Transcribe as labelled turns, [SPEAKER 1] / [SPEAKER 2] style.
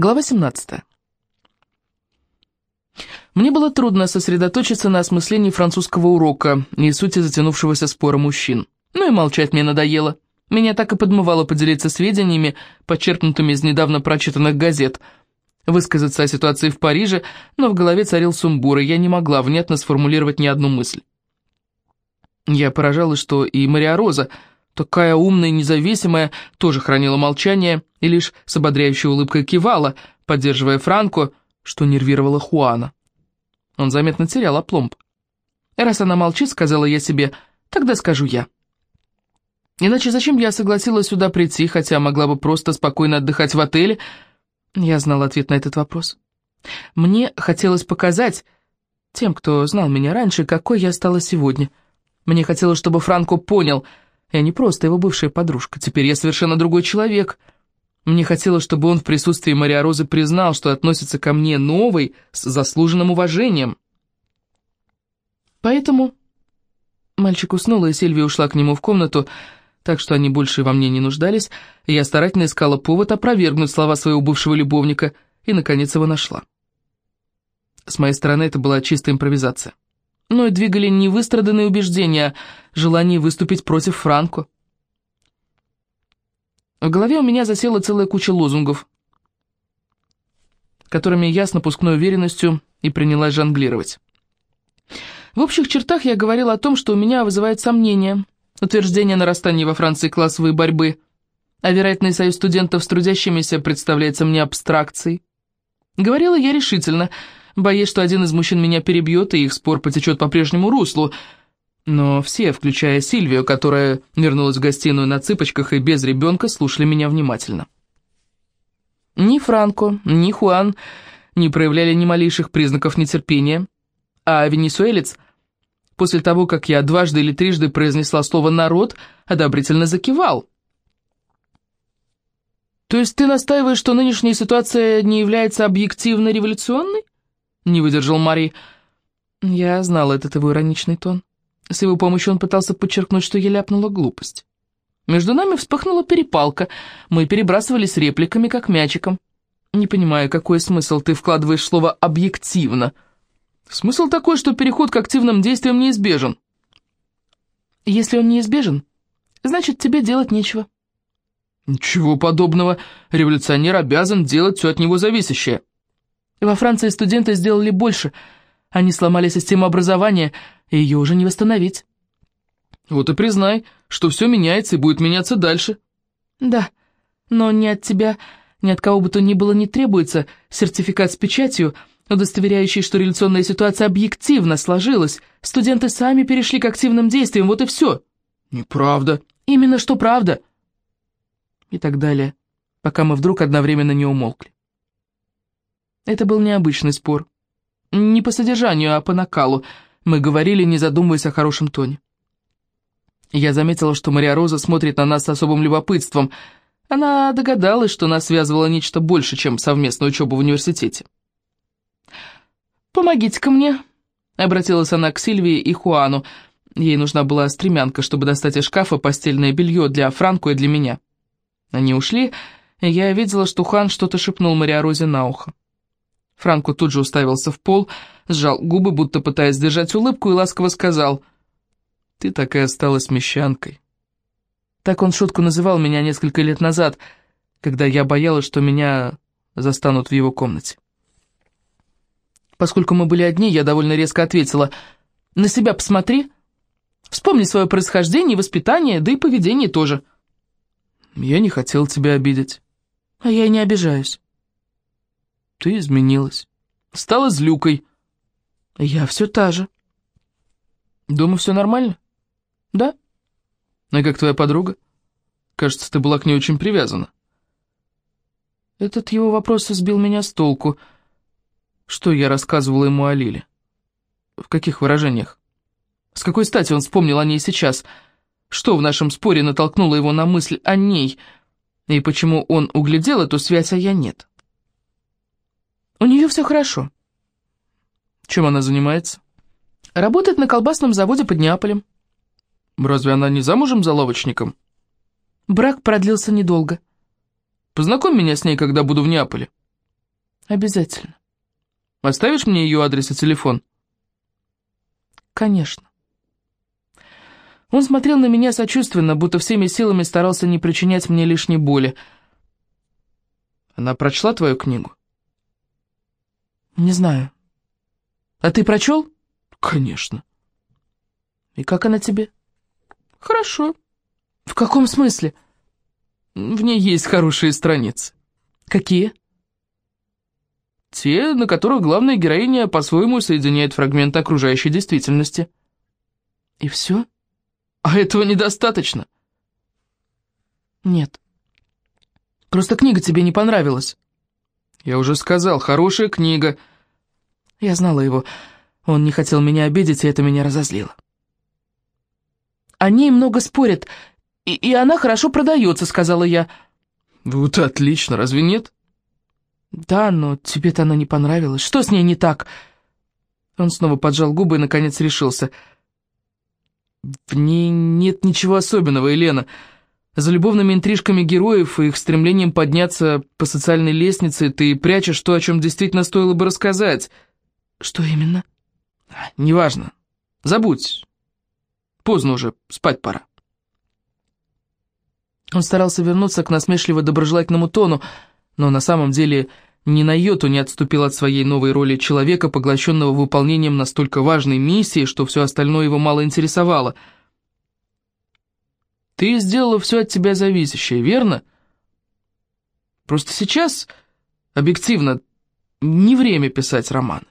[SPEAKER 1] Глава 17. Мне было трудно сосредоточиться на осмыслении французского урока и сути затянувшегося спора мужчин. Ну и молчать мне надоело. Меня так и подмывало поделиться сведениями, подчеркнутыми из недавно прочитанных газет, высказаться о ситуации в Париже, но в голове царил сумбур, и я не могла внятно сформулировать ни одну мысль. Я поражалась, что и Мария Роза – такая умная и независимая, тоже хранила молчание и лишь с ободряющей улыбкой кивала, поддерживая Франко, что нервировало Хуана. Он заметно терял опломб. «Раз она молчит, — сказала я себе, — тогда скажу я». Иначе зачем я согласилась сюда прийти, хотя могла бы просто спокойно отдыхать в отеле? Я знала ответ на этот вопрос. Мне хотелось показать тем, кто знал меня раньше, какой я стала сегодня. Мне хотелось, чтобы Франко понял — я не просто его бывшая подружка, теперь я совершенно другой человек. Мне хотелось, чтобы он в присутствии Мария Розы признал, что относится ко мне новой, с заслуженным уважением. Поэтому мальчик уснул, и Сильвия ушла к нему в комнату, так что они больше во мне не нуждались, и я старательно искала повод опровергнуть слова своего бывшего любовника, и, наконец, его нашла. С моей стороны это была чистая импровизация но и двигали не выстраданные убеждения, желание выступить против Франко. В голове у меня засела целая куча лозунгов, которыми я с напускной уверенностью и принялась жонглировать. В общих чертах я говорила о том, что у меня вызывает сомнения, утверждение нарастания во Франции классовой борьбы, а вероятный союз студентов с трудящимися представляется мне абстракцией. Говорила я решительно – боясь, что один из мужчин меня перебьет, и их спор потечет по прежнему руслу. Но все, включая Сильвию, которая вернулась в гостиную на цыпочках и без ребенка, слушали меня внимательно. Ни Франко, ни Хуан не проявляли ни малейших признаков нетерпения, а венесуэлец, после того, как я дважды или трижды произнесла слово «народ», одобрительно закивал. «То есть ты настаиваешь, что нынешняя ситуация не является объективно революционной?» Не выдержал Мари. Я знал этот его ироничный тон. С его помощью он пытался подчеркнуть, что я ляпнула глупость. Между нами вспыхнула перепалка. Мы перебрасывались репликами, как мячиком. Не понимаю, какой смысл ты вкладываешь слово «объективно». Смысл такой, что переход к активным действиям неизбежен. Если он неизбежен, значит, тебе делать нечего. Ничего подобного. Революционер обязан делать все от него зависящее. Во Франции студенты сделали больше. Они сломали систему образования, и ее уже не восстановить. Вот и признай, что все меняется и будет меняться дальше. Да, но ни от тебя, ни от кого бы то ни было не требуется сертификат с печатью, удостоверяющий, что революционная ситуация объективно сложилась. Студенты сами перешли к активным действиям, вот и все. Неправда. Именно что правда. И так далее, пока мы вдруг одновременно не умолкли. Это был необычный спор. Не по содержанию, а по накалу. Мы говорили, не задумываясь о хорошем тоне. Я заметила, что Мария Роза смотрит на нас с особым любопытством. Она догадалась, что нас связывало нечто больше, чем совместная учеба в университете. «Помогите-ка мне», — обратилась она к Сильвии и Хуану. Ей нужна была стремянка, чтобы достать из шкафа постельное белье для Франку и для меня. Они ушли, и я видела, что Хуан что-то шепнул Мария Розе на ухо. Франко тут же уставился в пол, сжал губы, будто пытаясь сдержать улыбку, и ласково сказал, «Ты такая осталась мещанкой». Так он шутку называл меня несколько лет назад, когда я боялась, что меня застанут в его комнате. Поскольку мы были одни, я довольно резко ответила, «На себя посмотри, вспомни свое происхождение воспитание, да и поведение тоже». «Я не хотел тебя обидеть». «А я и не обижаюсь». Ты изменилась. Стала злюкой. Я все та же. Дома все нормально? Да. А как твоя подруга? Кажется, ты была к ней очень привязана. Этот его вопрос сбил меня с толку. Что я рассказывала ему о Лиле? В каких выражениях? С какой стати он вспомнил о ней сейчас? Что в нашем споре натолкнуло его на мысль о ней? И почему он углядел эту связь, а я нет? У нее все хорошо. Чем она занимается? Работает на колбасном заводе под Неаполем. Разве она не замужем за лавочником? Брак продлился недолго. Познакомь меня с ней, когда буду в Неаполе. Обязательно.
[SPEAKER 2] Оставишь мне ее адрес и телефон?
[SPEAKER 1] Конечно. Он смотрел на меня сочувственно, будто всеми силами старался не причинять мне лишней боли.
[SPEAKER 2] Она прочла твою книгу?
[SPEAKER 1] Не знаю. А ты прочел?
[SPEAKER 2] Конечно.
[SPEAKER 1] И как она тебе?
[SPEAKER 2] Хорошо.
[SPEAKER 1] В каком смысле?
[SPEAKER 2] В ней есть хорошие страницы.
[SPEAKER 1] Какие?
[SPEAKER 2] Те, на которых главная героиня по-своему соединяет фрагменты окружающей действительности.
[SPEAKER 1] И все?
[SPEAKER 2] А этого недостаточно?
[SPEAKER 1] Нет. Просто книга тебе не понравилась.
[SPEAKER 2] Я уже сказал, хорошая книга.
[SPEAKER 1] Я знала его. Он не хотел меня обидеть, и это меня разозлило. О ней много спорят, и, и она хорошо продается, сказала я.
[SPEAKER 2] Вот отлично, разве нет?
[SPEAKER 1] Да, но тебе-то она не понравилась. Что с ней не так? Он снова поджал губы и, наконец, решился. В ней нет ничего особенного, Елена. За любовными интрижками героев и их стремлением подняться по социальной лестнице ты прячешь то, о чем действительно стоило бы рассказать. Что именно?
[SPEAKER 2] Неважно. Забудь. Поздно уже, спать пора.
[SPEAKER 1] Он старался вернуться к насмешливо-доброжелательному тону, но на самом деле ни на йоту не отступил от своей новой роли человека, поглощенного выполнением настолько важной миссии, что все остальное его мало интересовало. «Ты сделала все от тебя зависящее, верно? Просто сейчас, объективно, не время писать романы.